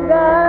America.